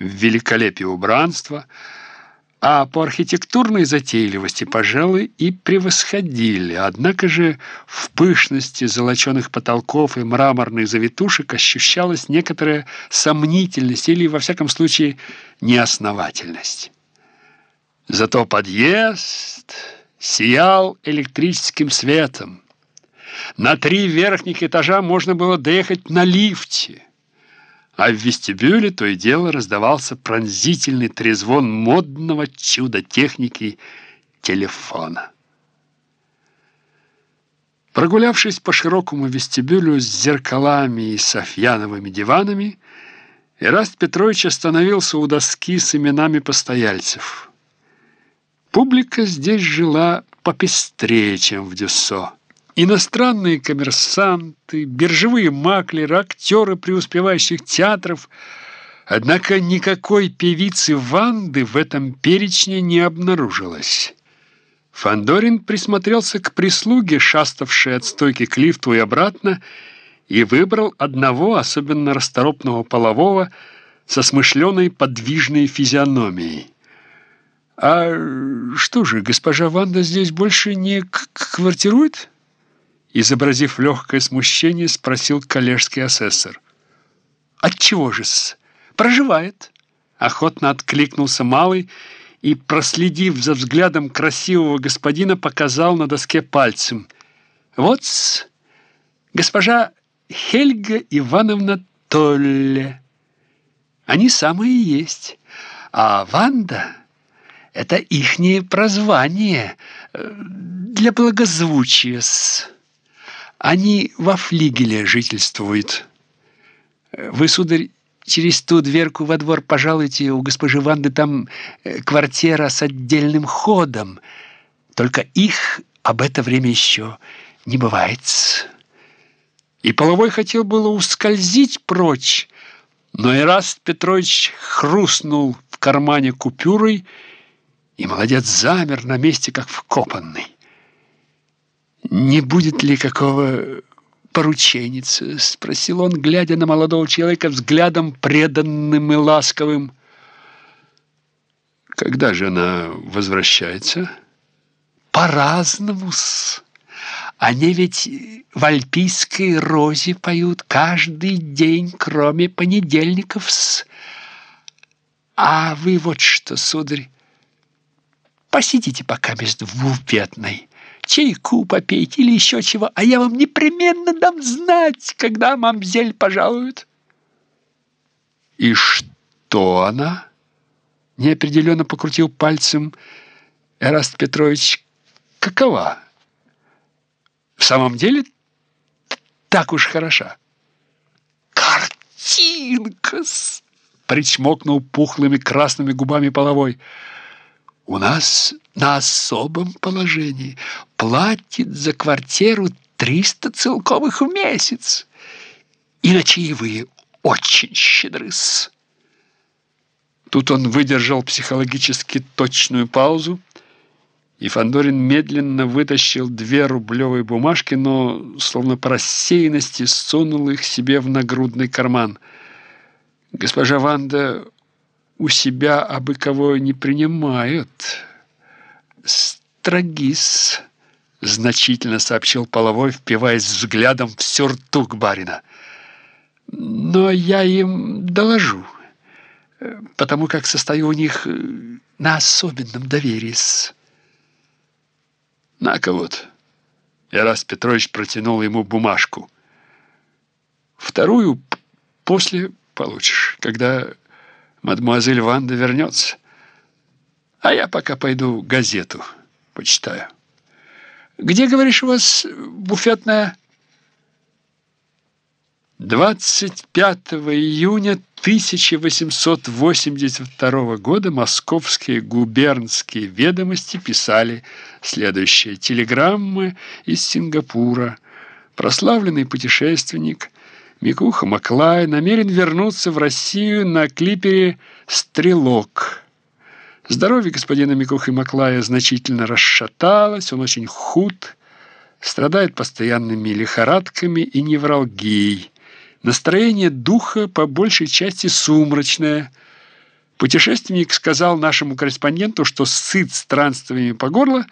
в великолепии убранства, а по архитектурной затейливости, пожалуй, и превосходили. Однако же в пышности золоченых потолков и мраморных завитушек ощущалась некоторая сомнительность или, во всяком случае, неосновательность. Зато подъезд сиял электрическим светом. На три верхних этажа можно было доехать на лифте, а в вестибюле то и дело раздавался пронзительный трезвон модного чуда техники телефона. Прогулявшись по широкому вестибюлю с зеркалами и софьяновыми диванами, Ираст Петрович остановился у доски с именами постояльцев. Публика здесь жила попестрее, чем в Дюссо. Иностранные коммерсанты, биржевые маклеры, актеры преуспевающих театров. Однако никакой певицы Ванды в этом перечне не обнаружилось. Фандорин присмотрелся к прислуге, шаставшей от стойки к лифту и обратно, и выбрал одного, особенно расторопного полового, со смышленой подвижной физиономией. «А что же, госпожа Ванда здесь больше не квартирует?» Изобразив легкое смущение, спросил коллежский асессор. «Отчего же-с? Проживает!» Охотно откликнулся малый и, проследив за взглядом красивого господина, показал на доске пальцем. вот госпожа Хельга Ивановна Толле. Они самые и есть. А Ванда — это ихнее прозвание э, для благозвучия-с». Они во флигеле жительствуют. Вы, сударь, через ту дверку во двор пожалуйте, у госпожи Ванды там э, квартира с отдельным ходом. Только их об это время еще не бывает. И Половой хотел было ускользить прочь, но Ираст Петрович хрустнул в кармане купюрой, и молодец замер на месте, как вкопанный. «Не будет ли какого порученица?» — спросил он, глядя на молодого человека взглядом преданным и ласковым. «Когда же она возвращается?» «По-разному-с. Они ведь в альпийской розе поют каждый день, кроме понедельников-с. А вы вот что, сударь, посидите пока без в буфетной» чайку попейте или еще чего, а я вам непременно дам знать, когда мамзель пожалует». «И что она?» Неопределенно покрутил пальцем Эраст Петрович. «Какова? В самом деле так уж хороша?» «Картинка-с!» причмокнул пухлыми красными губами половой. «У нас на особом положении, платит за квартиру 300 целковых в месяц. И на чаевые очень щедры-с. Тут он выдержал психологически точную паузу, и Фандорин медленно вытащил две рублевые бумажки, но, словно по рассеянности, сунул их себе в нагрудный карман. Госпожа Ванда у себя абы кого не принимают. «Строгис», — значительно сообщил Половой, впиваясь взглядом в сюртук барина. «Но я им доложу, потому как состою у них на особенном доверии с...» «На-ка вот!» Ирас Петрович протянул ему бумажку. «Вторую после получишь, когда мадемуазель Ванда вернется». А я пока пойду газету почитаю. Где, говоришь, у вас буфетная? 25 июня 1882 года московские губернские ведомости писали следующее. Телеграммы из Сингапура. Прославленный путешественник Микуха Маклай намерен вернуться в Россию на клипере «Стрелок». Здоровье господина Микухи Маклая значительно расшаталось, он очень худ, страдает постоянными лихорадками и невралгией. Настроение духа по большей части сумрачное. Путешественник сказал нашему корреспонденту, что сыт странствиями по горло